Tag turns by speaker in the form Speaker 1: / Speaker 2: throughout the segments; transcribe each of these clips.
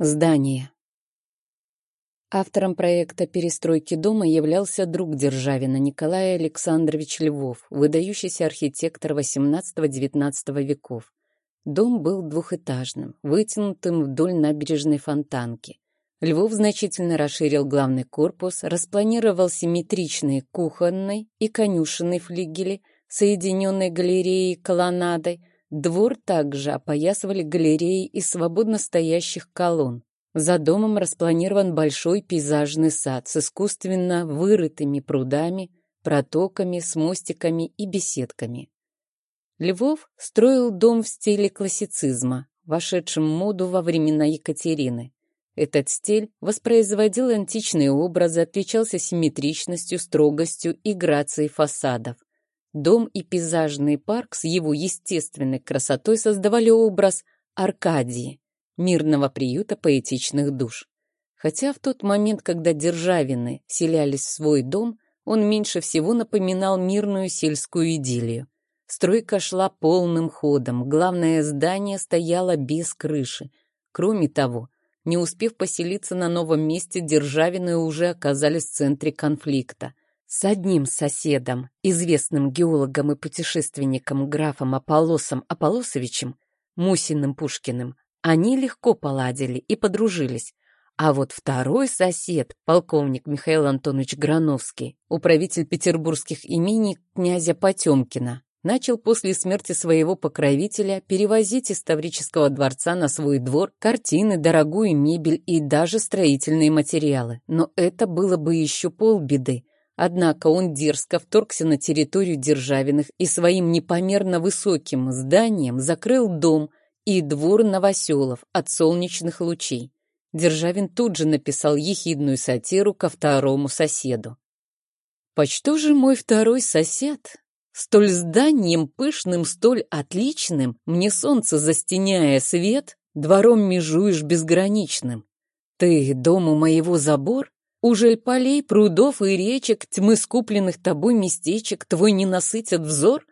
Speaker 1: Здание. Автором проекта перестройки дома являлся друг Державина Николай Александрович Львов, выдающийся архитектор XVIII-XIX веков. Дом был двухэтажным, вытянутым вдоль набережной Фонтанки. Львов значительно расширил главный корпус, распланировал симметричные кухонный и конюшенный флигели, соединенные галереей и колоннадой, Двор также опоясывали галереи из свободно стоящих колонн. За домом распланирован большой пейзажный сад с искусственно вырытыми прудами, протоками, с мостиками и беседками. Львов строил дом в стиле классицизма, вошедшем в моду во времена Екатерины. Этот стиль воспроизводил античные образы, отличался симметричностью, строгостью и грацией фасадов. Дом и пейзажный парк с его естественной красотой создавали образ Аркадии, мирного приюта поэтичных душ. Хотя в тот момент, когда Державины селялись в свой дом, он меньше всего напоминал мирную сельскую идиллию. Стройка шла полным ходом, главное здание стояло без крыши. Кроме того, не успев поселиться на новом месте, Державины уже оказались в центре конфликта. С одним соседом, известным геологом и путешественником графом Аполлосом Аполлосовичем, Мусиным Пушкиным, они легко поладили и подружились. А вот второй сосед, полковник Михаил Антонович Грановский, управитель петербургских имений князя Потемкина, начал после смерти своего покровителя перевозить из Таврического дворца на свой двор картины, дорогую мебель и даже строительные материалы. Но это было бы еще полбеды. Однако он дерзко вторгся на территорию Державиных и своим непомерно высоким зданием закрыл дом и двор новоселов от солнечных лучей. Державин тут же написал ехидную сатиру ко второму соседу. «Почто же мой второй сосед? Столь зданием пышным, столь отличным, мне солнце застеняя свет, двором межуешь безграничным. Ты дому моего забор Ужель полей, прудов и речек, тьмы скупленных тобой местечек, твой не насытят взор?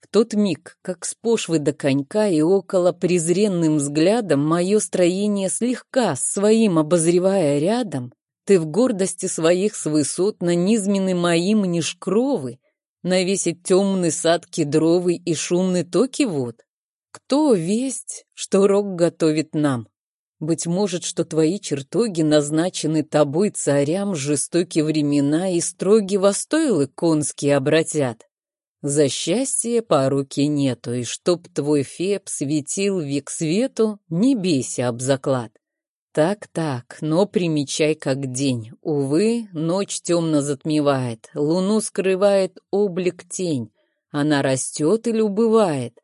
Speaker 1: В тот миг, как с пошвы до конька и около презренным взглядом, мое строение слегка, своим обозревая рядом, ты в гордости своих с высот на низмены моим нишкровы, навесить темный сад кедровый и шумный токи вод. Кто весть, что рок готовит нам? Быть может, что твои чертоги назначены тобой царям жестокие времена и строгие востойлы конские обратят. За счастье поруки нету, и чтоб твой Феб светил век свету, не бейся об заклад. Так-так, но примечай как день. Увы, ночь темно затмевает, луну скрывает облик тень. Она растет или убывает.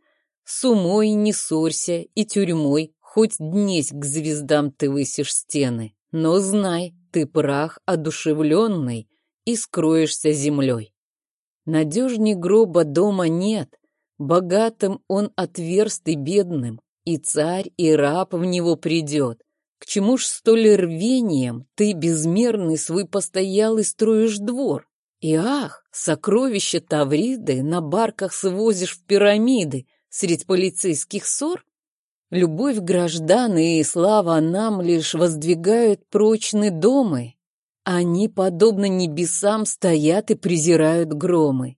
Speaker 1: С умой не ссорься и тюрьмой Хоть днесь к звездам ты высишь стены, но знай, ты прах одушевленный и скроешься землей. Надежней гроба дома нет, богатым он отверст и бедным, и царь, и раб в него придет. К чему ж столь рвением ты безмерный свой постоялый строишь двор? И ах, сокровища Тавриды на барках свозишь в пирамиды средь полицейских ссор? Любовь граждан и слава нам лишь воздвигают прочные домы. Они, подобно небесам, стоят и презирают громы.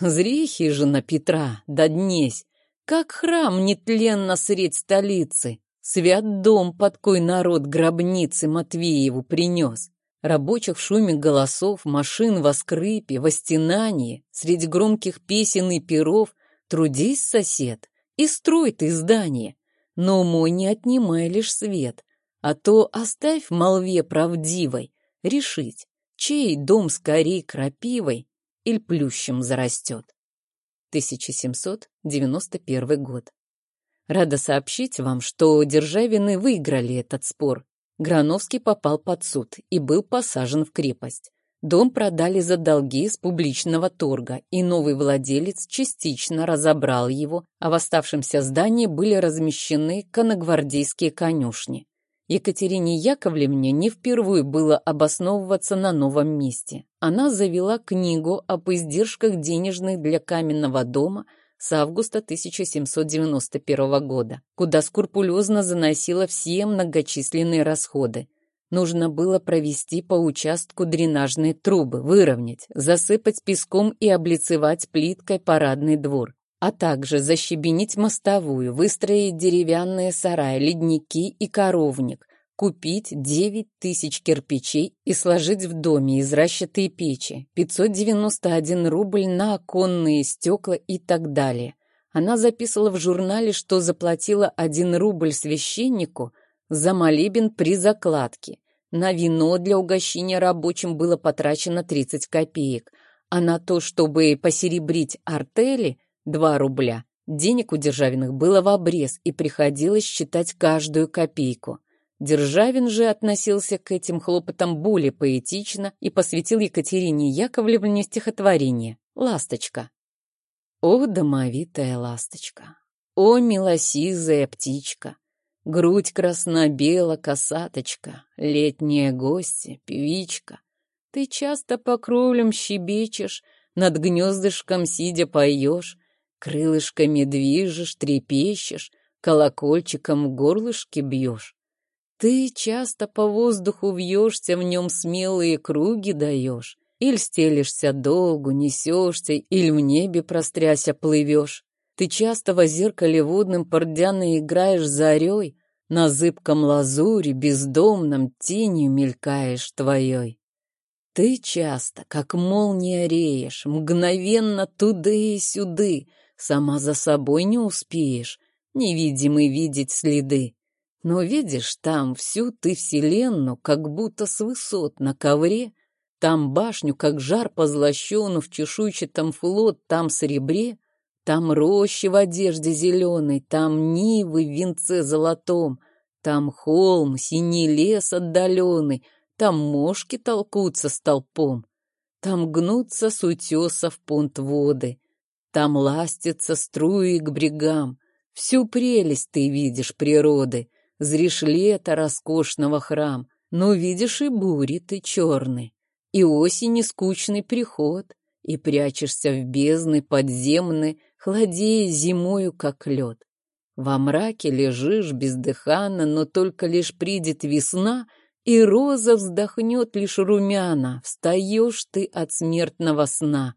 Speaker 1: Зри хижина Петра, да днесь, как храм нетленно средь столицы. Свят дом, под кой народ гробницы Матвееву принес. Рабочих в шуме голосов, машин во скрипе, во стенании, среди громких песен и перов, трудись, сосед, и строй ты здание, но мой не отнимай лишь свет, а то оставь молве правдивой решить, чей дом скорей крапивой или плющем зарастет. 1791 год. Рада сообщить вам, что Державины выиграли этот спор. Грановский попал под суд и был посажен в крепость. Дом продали за долги с публичного торга, и новый владелец частично разобрал его, а в оставшемся здании были размещены конногвардейские конюшни. Екатерине Яковлевне не впервые было обосновываться на новом месте. Она завела книгу об издержках денежных для каменного дома, с августа 1791 года, куда скрупулезно заносила все многочисленные расходы. Нужно было провести по участку дренажные трубы, выровнять, засыпать песком и облицевать плиткой парадный двор, а также защебенить мостовую, выстроить деревянные сараи, ледники и коровник, купить 9 тысяч кирпичей и сложить в доме из расчатой печи, 591 рубль на оконные стекла и так далее. Она записывала в журнале, что заплатила 1 рубль священнику за молебен при закладке. На вино для угощения рабочим было потрачено 30 копеек, а на то, чтобы посеребрить артели, 2 рубля. Денег у Державиных было в обрез, и приходилось считать каждую копейку. Державин же относился к этим хлопотам более поэтично и посвятил Екатерине Яковлевне стихотворение «Ласточка». О, домовитая ласточка! О, милосизая птичка! Грудь красно-бела косаточка, летняя гостья, певичка. Ты часто по кровлям щебечешь, над гнездышком сидя поешь, крылышками движешь, трепещешь, колокольчиком в горлышке бьешь. Ты часто по воздуху вьешься, в нем смелые круги даешь. Иль стелишься долгу, несешься, иль в небе простряся плывешь. Ты часто во зеркале водным пордяно играешь зарей, на зыбком лазуре бездомном тенью мелькаешь твоей. Ты часто, как молния реешь, мгновенно туды и сюды, сама за собой не успеешь, невидимый видеть следы. Но видишь там всю ты вселенную, как будто с высот на ковре, там башню, как жар позлощену в чешуйчатом флот, там серебре, там рощи в одежде зеленой, там нивы в венце золотом, там холм, синий лес отдаленный, там мошки толкутся столпом, там гнутся с утесов понт воды, там ластятся струи к брегам. Всю прелесть ты видишь природы — Зришь лето роскошного храм, но видишь и бури ты черный, и осени скучный приход, и прячешься в бездны подземны, хладея зимою, как лед. Во мраке лежишь бездыханно, но только лишь придет весна, и роза вздохнет лишь румяна, встаешь ты от смертного сна.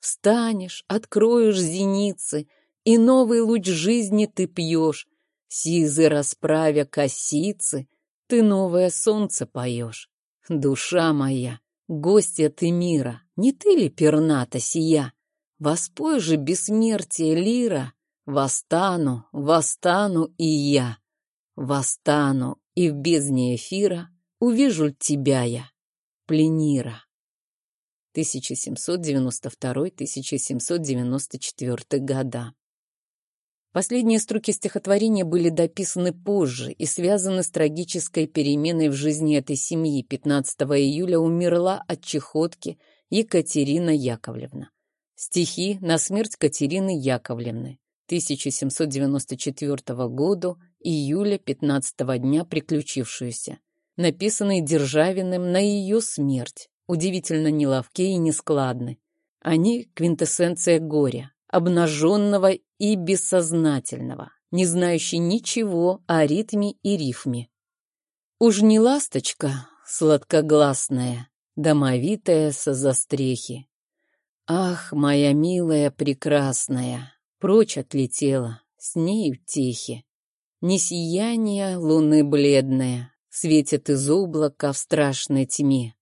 Speaker 1: Встанешь, откроешь зеницы, и новый луч жизни ты пьешь, Сизы расправя косицы, ты новое солнце поешь. Душа моя, гостья ты мира, не ты ли перната сия? Воспой же бессмертие лира, восстану, восстану и я. Восстану, и в бездне эфира увижу тебя я, пленира. 1792-1794 года. Последние строки стихотворения были дописаны позже и связаны с трагической переменой в жизни этой семьи. 15 июля умерла от чехотки Екатерина Яковлевна. Стихи на смерть Катерины Яковлевны. 1794 года, июля 15 дня приключившуюся, написанные Державиным на ее смерть, удивительно неловкие и нескладны. Они — квинтэссенция горя, обнаженного и бессознательного, не знающий ничего о ритме и рифме. Уж не ласточка сладкогласная, домовитая со застрехи. Ах, моя милая прекрасная, прочь отлетела, с ней утехи. Не сияние луны бледное, светит из облака в страшной тьме.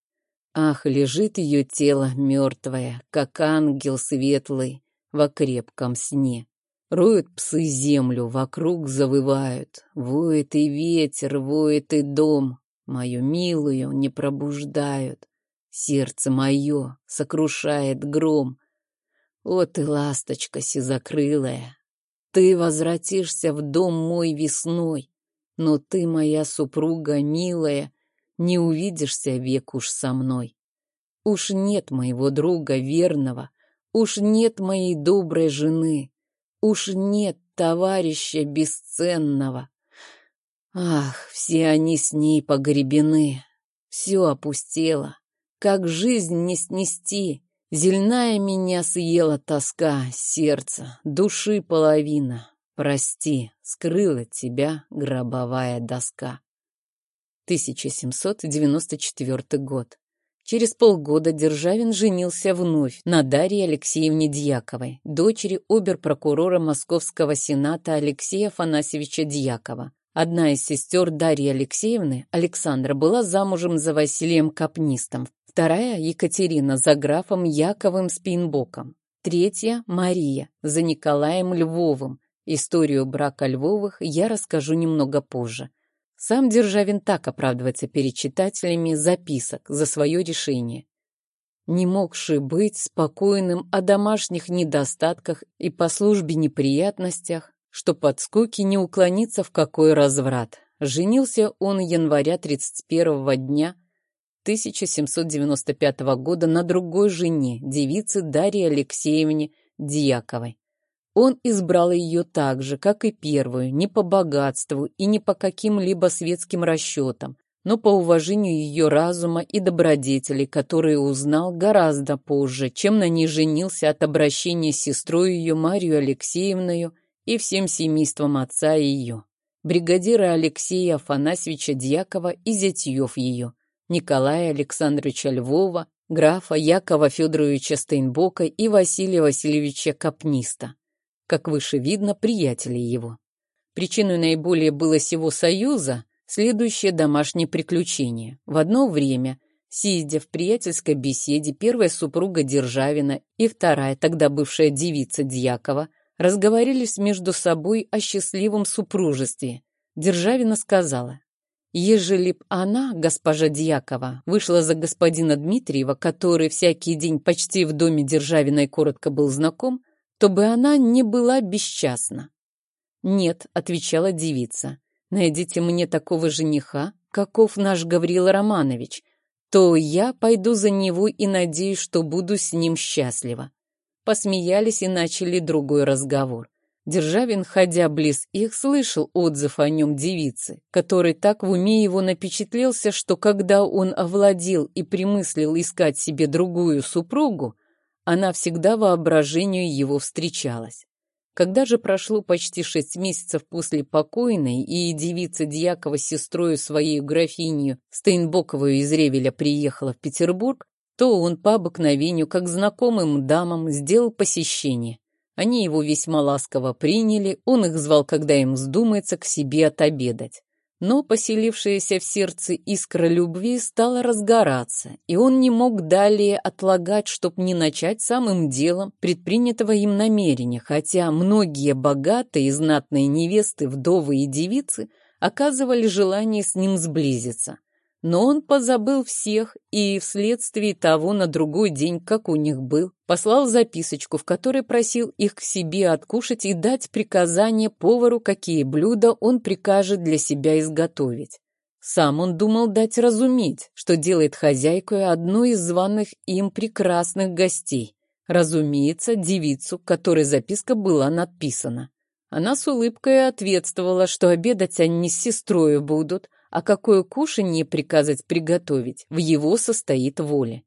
Speaker 1: Ах, лежит ее тело мертвое, как ангел светлый, во крепком сне. Роют псы землю, вокруг завывают. Воет и ветер, воет и дом. Мою милую не пробуждают. Сердце мое сокрушает гром. О ты, ласточка сизокрылая, ты возвратишься в дом мой весной, но ты, моя супруга милая, не увидишься век уж со мной. Уж нет моего друга верного, Уж нет моей доброй жены, уж нет товарища бесценного. Ах, все они с ней погребены, все опустело. Как жизнь не снести, Зельная меня съела тоска, сердце, души половина. Прости, скрыла тебя гробовая доска. 1794 год. Через полгода Державин женился вновь на Дарье Алексеевне Дьяковой, дочери оберпрокурора Московского сената Алексея Афанасьевича Дьякова. Одна из сестер Дарьи Алексеевны, Александра, была замужем за Василием Капнистом, вторая, Екатерина, за графом Яковым Спинбоком, третья, Мария, за Николаем Львовым. Историю брака Львовых я расскажу немного позже. Сам Державин так оправдывается перед читателями записок за свое решение. Не могши быть спокойным о домашних недостатках и по службе неприятностях, что под скуки не уклониться в какой разврат. Женился он января 31 дня 1795 года на другой жене, девице Дарье Алексеевне Дьяковой. Он избрал ее так же, как и первую, не по богатству и не по каким-либо светским расчетам, но по уважению ее разума и добродетелей, которые узнал гораздо позже, чем на ней женился от обращения с сестрой ее Марию Алексеевною и всем семейством отца ее, бригадира Алексея Афанасьевича Дьякова и зятьев ее, Николая Александровича Львова, графа Якова Федоровича Стейнбока и Василия Васильевича Капниста, как выше видно, приятелей его. Причиной наиболее было сего союза следующее домашнее приключение. В одно время, сидя в приятельской беседе, первая супруга Державина и вторая, тогда бывшая девица Дьякова, разговорились между собой о счастливом супружестве. Державина сказала, «Ежели б она, госпожа Дьякова, вышла за господина Дмитриева, который всякий день почти в доме Державиной коротко был знаком, то бы она не была бесчастна». «Нет», — отвечала девица, «найдите мне такого жениха, каков наш Гаврила Романович, то я пойду за него и надеюсь, что буду с ним счастлива посмеялись и начали другой разговор. Державин, ходя близ их, слышал отзыв о нем девицы, который так в уме его напечатлелся, что когда он овладел и примыслил искать себе другую супругу, она всегда воображению его встречалась. Когда же прошло почти шесть месяцев после покойной, и девица Дьякова с сестрою своей графинью Стейнбоковую из Ревеля приехала в Петербург, то он по обыкновению, как знакомым дамам, сделал посещение. Они его весьма ласково приняли, он их звал, когда им вздумается, к себе отобедать. Но поселившаяся в сердце искра любви стала разгораться, и он не мог далее отлагать, чтоб не начать самым делом предпринятого им намерения, хотя многие богатые и знатные невесты, вдовы и девицы оказывали желание с ним сблизиться. Но он позабыл всех и вследствие того на другой день, как у них был, послал записочку, в которой просил их к себе откушать и дать приказание повару, какие блюда он прикажет для себя изготовить. Сам он думал дать разуметь, что делает хозяйкой одной из званых им прекрасных гостей. Разумеется, девицу, которой записка была надписана. Она с улыбкой ответствовала, что обедать они с сестрой будут, а какое кушанье приказать приготовить, в его состоит воле.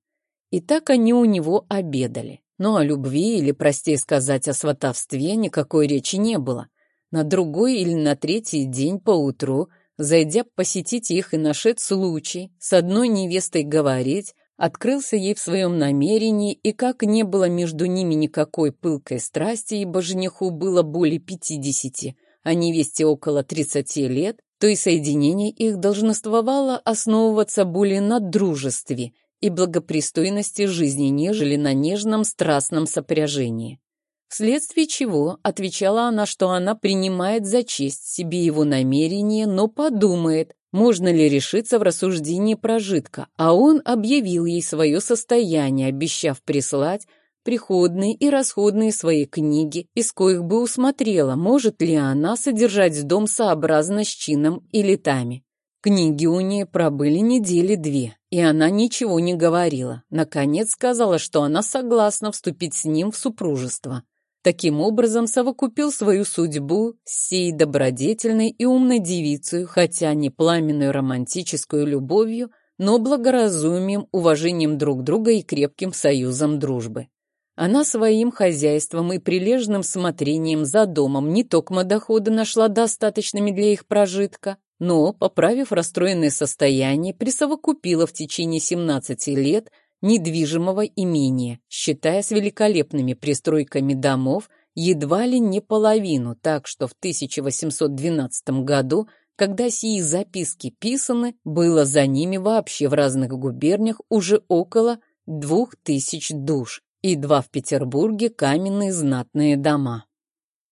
Speaker 1: И так они у него обедали. Но о любви или, простее сказать, о сватовстве никакой речи не было. На другой или на третий день поутру, зайдя посетить их и нашед случай, с одной невестой говорить, открылся ей в своем намерении, и как не было между ними никакой пылкой страсти, ибо жениху было более пятидесяти, а невесте около тридцати лет, то и соединение их долженствовало основываться более на дружестве и благопристойности жизни, нежели на нежном страстном сопряжении. Вследствие чего отвечала она, что она принимает за честь себе его намерение, но подумает, можно ли решиться в рассуждении прожитка, а он объявил ей свое состояние, обещав прислать приходные и расходные свои книги, из коих бы усмотрела, может ли она содержать дом сообразно с чином и летами. Книги у нее пробыли недели две, и она ничего не говорила. Наконец сказала, что она согласна вступить с ним в супружество. Таким образом, совокупил свою судьбу с сей добродетельной и умной девицей, хотя не пламенную романтическую любовью, но благоразумием, уважением друг друга и крепким союзом дружбы. Она своим хозяйством и прилежным смотрением за домом не только доходы нашла достаточными для их прожитка, но, поправив расстроенное состояние, присовокупила в течение 17 лет недвижимого имения, считая с великолепными пристройками домов едва ли не половину, так что в 1812 году, когда сии записки писаны, было за ними вообще в разных губерниях уже около двух тысяч душ и два в Петербурге каменные знатные дома.